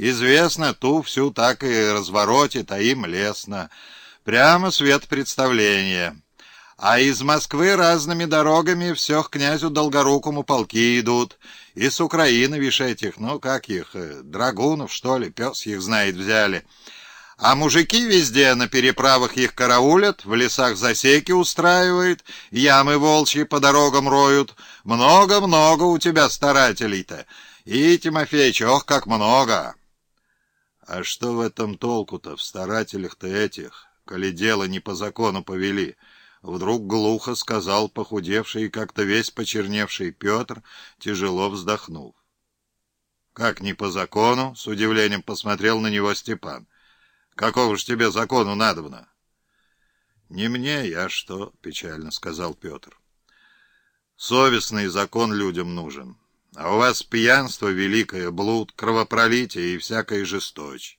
Известно, ту всю так и разворотит, а им лестно. Прямо свет представления. А из Москвы разными дорогами все к князю Долгорукому полки идут. И с Украины, вишь этих, ну как их, э, драгунов, что ли, пес их знает, взяли. А мужики везде на переправах их караулят, в лесах засеки устраивают, ямы волчьи по дорогам роют. Много-много у тебя старателей-то. И, Тимофеич, ох, как много!» А что в этом толку-то, в старателях-то этих, коли дело не по закону повели? Вдруг глухо сказал похудевший и как-то весь почерневший Петр, тяжело вздохнув. «Как не по закону?» — с удивлением посмотрел на него Степан. «Какого ж тебе закону надобно?» «Не мне, я что?» — печально сказал Петр. «Совестный закон людям нужен». А у вас пьянство великое, блуд, кровопролитие и всякая жесточь.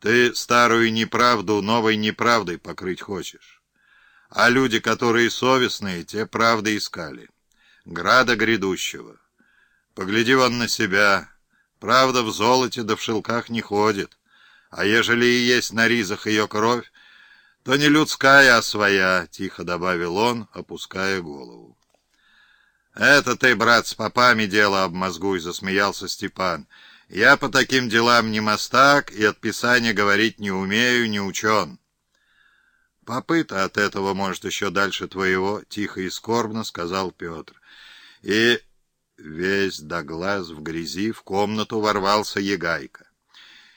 Ты старую неправду новой неправдой покрыть хочешь. А люди, которые совестные, те правды искали. Града грядущего. Погляди вон на себя. Правда в золоте да в шелках не ходит. А ежели и есть на ризах ее кровь, то не людская, а своя, — тихо добавил он, опуская голову. «Это ты, брат, с попами дело обмозгуй», — засмеялся Степан. «Я по таким делам не мастак и от писания говорить не умею, не учен». «Попы-то от этого, может, еще дальше твоего», — тихо и скорбно сказал Петр. И весь до глаз в грязи в комнату ворвался Егайка.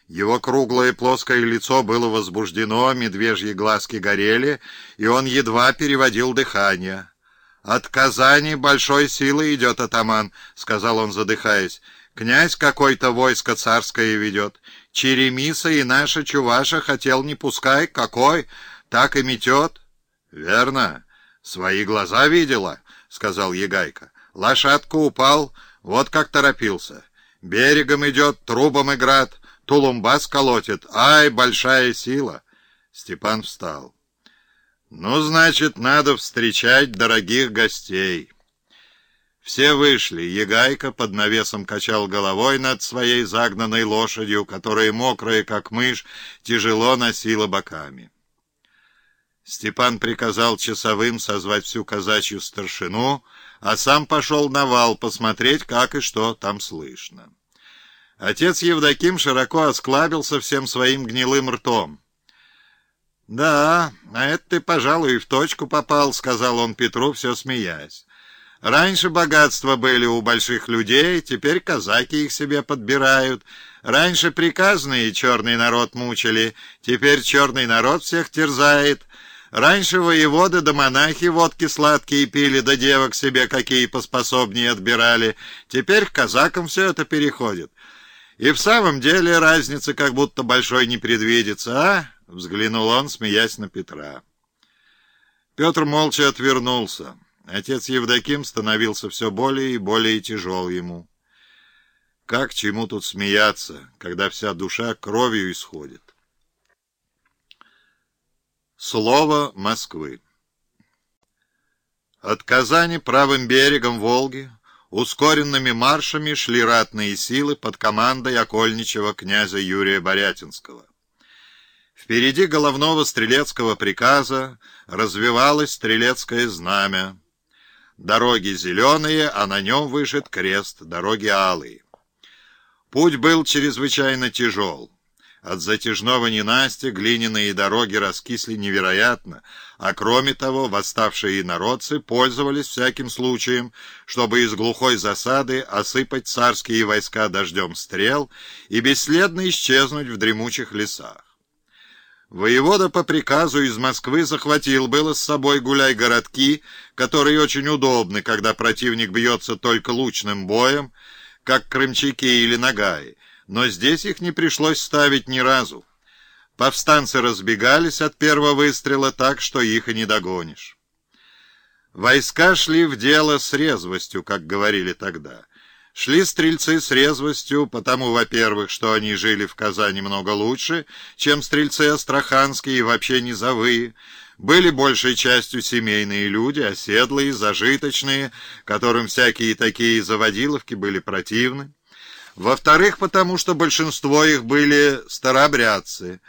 Его круглое плоское лицо было возбуждено, медвежьи глазки горели, и он едва переводил дыхание. «От Казани большой силы идет атаман», — сказал он, задыхаясь. «Князь какой-то войско царское ведет. Черемиса и наша Чуваша хотел не пускай. Какой? Так и метет». «Верно. Свои глаза видела», — сказал Егайка. «Лошадка упал, вот как торопился. Берегом идет, трубом играет, тулумбас колотит. Ай, большая сила!» Степан встал. «Ну, значит, надо встречать дорогих гостей». Все вышли. Егайка под навесом качал головой над своей загнанной лошадью, которая, мокрая как мышь, тяжело носила боками. Степан приказал часовым созвать всю казачью старшину, а сам пошел на вал посмотреть, как и что там слышно. Отец Евдоким широко осклабился всем своим гнилым ртом. «Да, а это ты, пожалуй, и в точку попал», — сказал он Петру, все смеясь. «Раньше богатства были у больших людей, теперь казаки их себе подбирают. Раньше приказные черный народ мучили, теперь черный народ всех терзает. Раньше воеводы да монахи водки сладкие пили, да девок себе какие поспособнее отбирали. Теперь к казакам все это переходит. И в самом деле разницы как будто большой не предвидится, а?» Взглянул он, смеясь на Петра. Петр молча отвернулся. Отец Евдоким становился все более и более тяжел ему. Как чему тут смеяться, когда вся душа кровью исходит? Слово Москвы От Казани правым берегом Волги ускоренными маршами шли ратные силы под командой окольничего князя Юрия Борятинского. Впереди головного стрелецкого приказа развивалось стрелецкое знамя. Дороги зеленые, а на нем вышит крест, дороги алые. Путь был чрезвычайно тяжел. От затяжного ненастья глиняные дороги раскисли невероятно, а кроме того восставшие народцы пользовались всяким случаем, чтобы из глухой засады осыпать царские войска дождем стрел и бесследно исчезнуть в дремучих лесах. Воевода по приказу из Москвы захватил было с собой гуляй-городки, которые очень удобны, когда противник бьется только лучным боем, как крымчаки или нагаи, но здесь их не пришлось ставить ни разу. Повстанцы разбегались от первого выстрела так, что их и не догонишь. Войска шли в дело с резвостью, как говорили тогда. Шли стрельцы с резвостью, потому, во-первых, что они жили в Казани много лучше, чем стрельцы астраханские и вообще низовые, были большей частью семейные люди, оседлые, зажиточные, которым всякие такие заводиловки были противны. Во-вторых, потому что большинство их были старобрядцы,